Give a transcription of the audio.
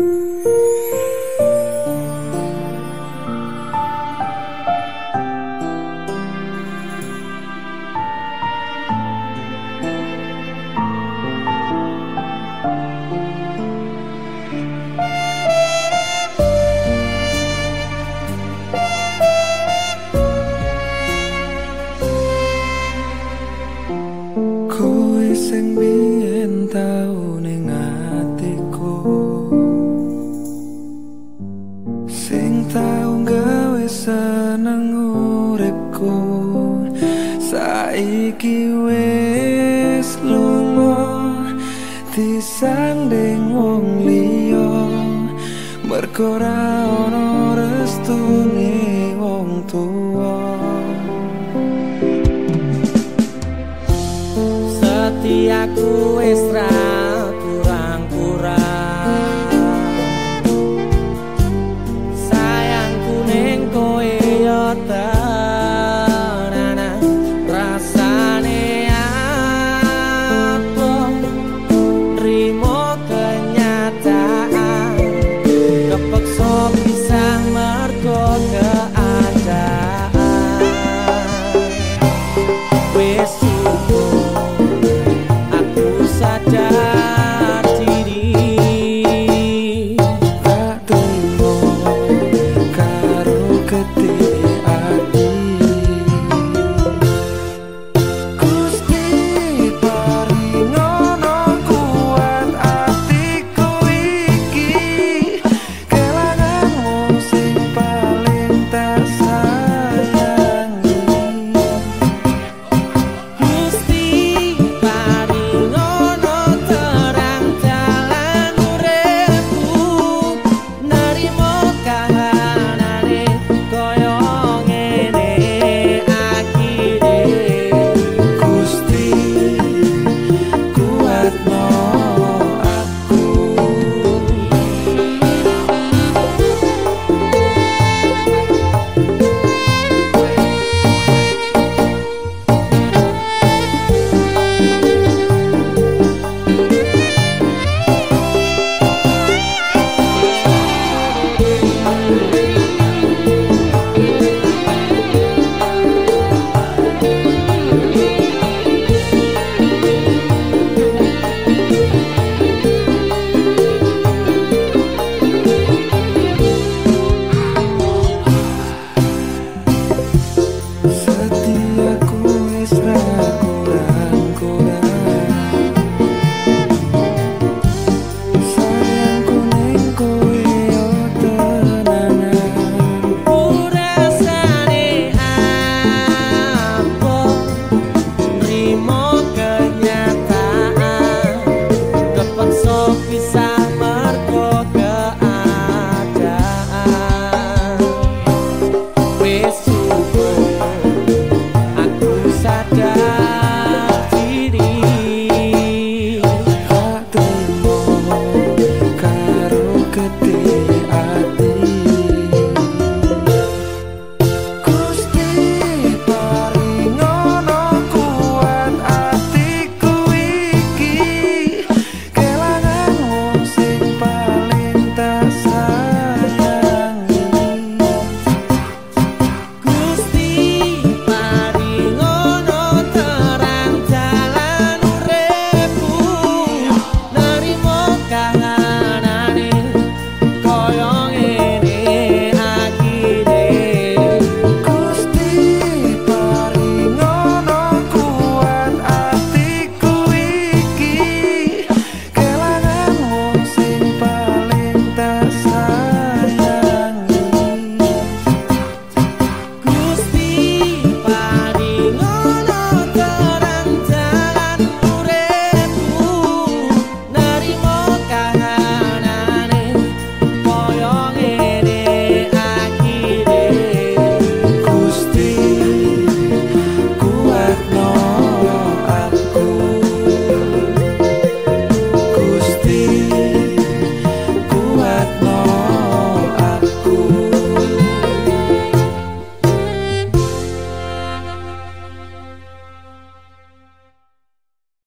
you. Uripku saiki wis lunga disanding wong liya. Mergo ora ono restune wong tuwa. Setiaku bisa